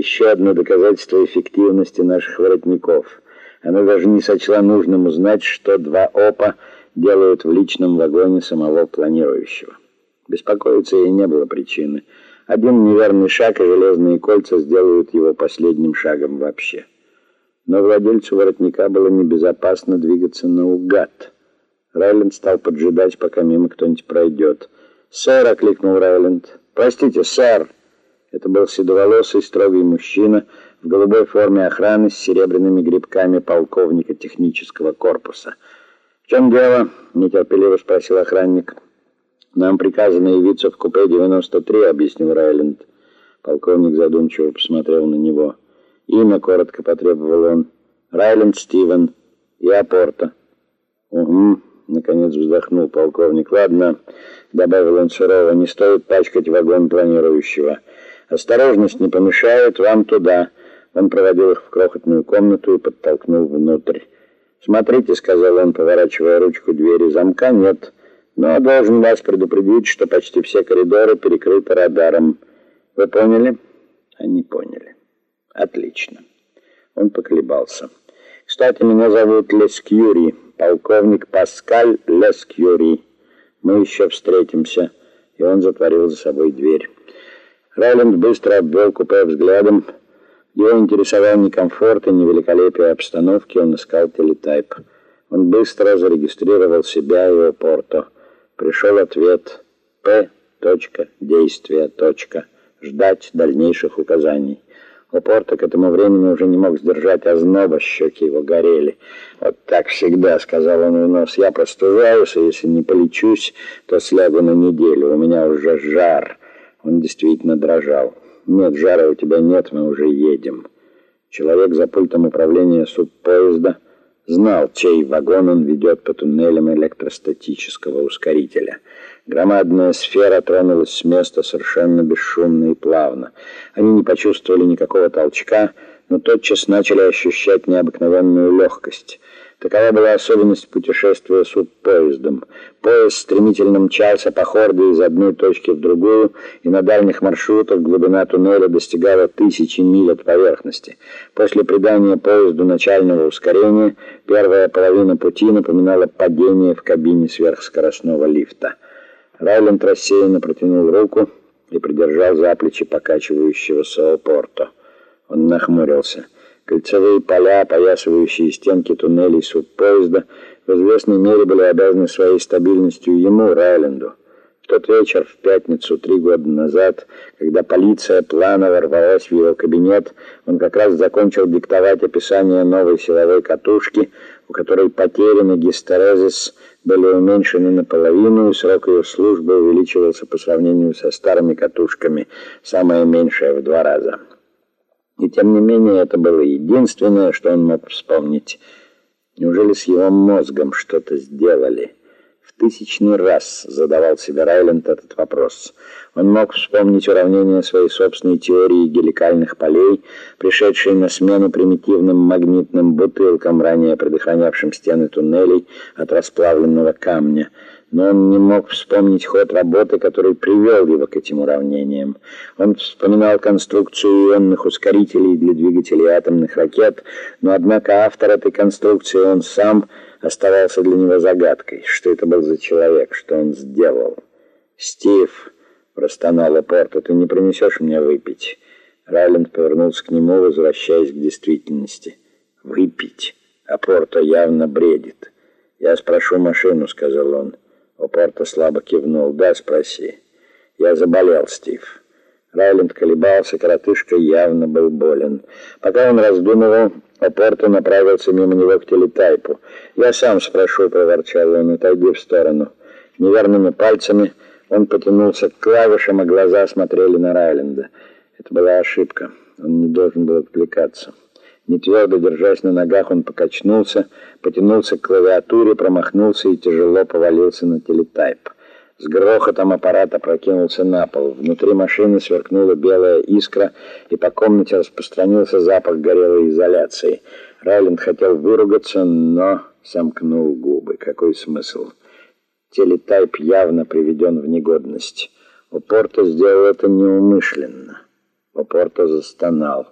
Еще одно доказательство эффективности наших воротников. Она даже не сочла нужным узнать, что два ОПа делают в личном вагоне самого планирующего. Беспокоиться ей не было причины. Один неверный шаг, и железные кольца сделают его последним шагом вообще. Но владельцу воротника было небезопасно двигаться наугад. Райленд стал поджидать, пока мимо кто-нибудь пройдет. «Сэр!» — окликнул Райленд. «Простите, сэр!» Это был седоволосый, строгий мужчина в голубой форме охраны с серебряными грибками полковника технического корпуса. «В чем дело?» — нетерпеливо спросил охранник. «Нам приказано явиться в купе 93», — объяснил Райленд. Полковник задумчиво посмотрел на него. «Имя коротко потребовал он. Райленд Стивен. И Апорта». «Угу», — наконец вздохнул полковник. «Ладно», — добавил он сурово, — «не стоит пачкать вагон планирующего». Осторожность не помешает вам туда. Он проводил их в крохотную комнату и подтолкнул внутрь. Смотрите, сказал он, поворачивая ручку двери замка. Нет. Но должен вас предупредить, что почти все коридоры перекрыты радаром. Вы поняли? Они поняли. Отлично. Он поколебался. Кстати, меня зовут Лескьюри, полковник Паскаль Лескьюри. Мы еще встретимся. И он затворил за собой дверь. Райленд быстро обвел купе взглядом. Его интересовал не комфорт и не великолепие обстановки, он искал телетайп. Он быстро зарегистрировал себя и Опорто. Пришел ответ «П. Действие. Ждать дальнейших указаний». Опорто к этому времени уже не мог сдержать озноба, щеки его горели. «Вот так всегда», — сказал он в нос, — «я простужаюсь, и если не полечусь, то слягу на неделю, у меня уже жар». Он действительно дрожал. «Нет, жара у тебя нет, мы уже едем». Человек за пультом управления субпоезда знал, чей вагон он ведет по туннелям электростатического ускорителя. Громадная сфера тронулась с места совершенно бесшумно и плавно. Они не почувствовали никакого толчка, но тотчас начали ощущать необыкновенную легкость. Такова была особенность путешествия субпоездом. Поезд стремительно мчался по хорде из одной точки в другую, и на дальних маршрутах глубина туннеля достигала тысячи миль от поверхности. После придания поезду начального ускорения, первая половина пути напоминала падение в кабине сверхскоростного лифта. Райленд рассеянно протянул руку и придержал за плечи покачивающегося Опорто. Он нахмурился. Кольцевые поля, опоясывающие стенки туннелей субпоезда, в известной мере были обязаны своей стабильностью ему, Райленду. В тот вечер, в пятницу, три года назад, когда полиция планово ворвалась в его кабинет, он как раз закончил диктовать описание новой силовой катушки, у которой потери на гистерезис были уменьшены наполовину, и срок ее службы увеличивался по сравнению со старыми катушками, самое меньшее в два раза. И тем не менее это было единственное, что он мог вспомнить. Неужели с его мозгом что-то сделали? Тысячный раз задавал себе Райленд этот вопрос. Он мог вспомнить уравнение своей собственной теории геликальных полей, пришедшей на смену примитивным магнитным бутылкам, ранее предохранявшим стены туннелей от расплавленного камня но он не мог вспомнить ход работы, который привел его к этим уравнениям. Он вспоминал конструкцию ионных ускорителей для двигателей атомных ракет, но однако автор этой конструкции, он сам, оставался для него загадкой. Что это был человек, что он сделал? «Стив», — простонал Порто, — «ты не принесешь мне выпить?» Райленд повернулся к нему, возвращаясь к действительности. «Выпить?» А Порто явно бредит. «Я спрошу машину», — сказал он. Опорто слабо кивнул. «Да, спроси». «Я заболел, Стив». Райленд колебался, коротышка явно был болен. Пока он раздумывал, Опорто направился мимо него к телетайпу. «Я сам спрошу», — проворчал он, — «отойди в сторону». Неверными пальцами он потянулся к клавишам, а глаза смотрели на Райленда. Это была ошибка. Он не должен был отвлекаться. Не твердо держась на ногах, он покачнулся, потянулся к клавиатуре, промахнулся и тяжело повалился на телетайп. С грохотом аппарат опрокинулся на пол. Внутри машины сверкнула белая искра, и по комнате распространился запах горелой изоляции. Райленд хотел выругаться, но сомкнул губы. Какой смысл? Телетайп явно приведен в негодность. Упорто сделал это неумышленно. Опорто застонал.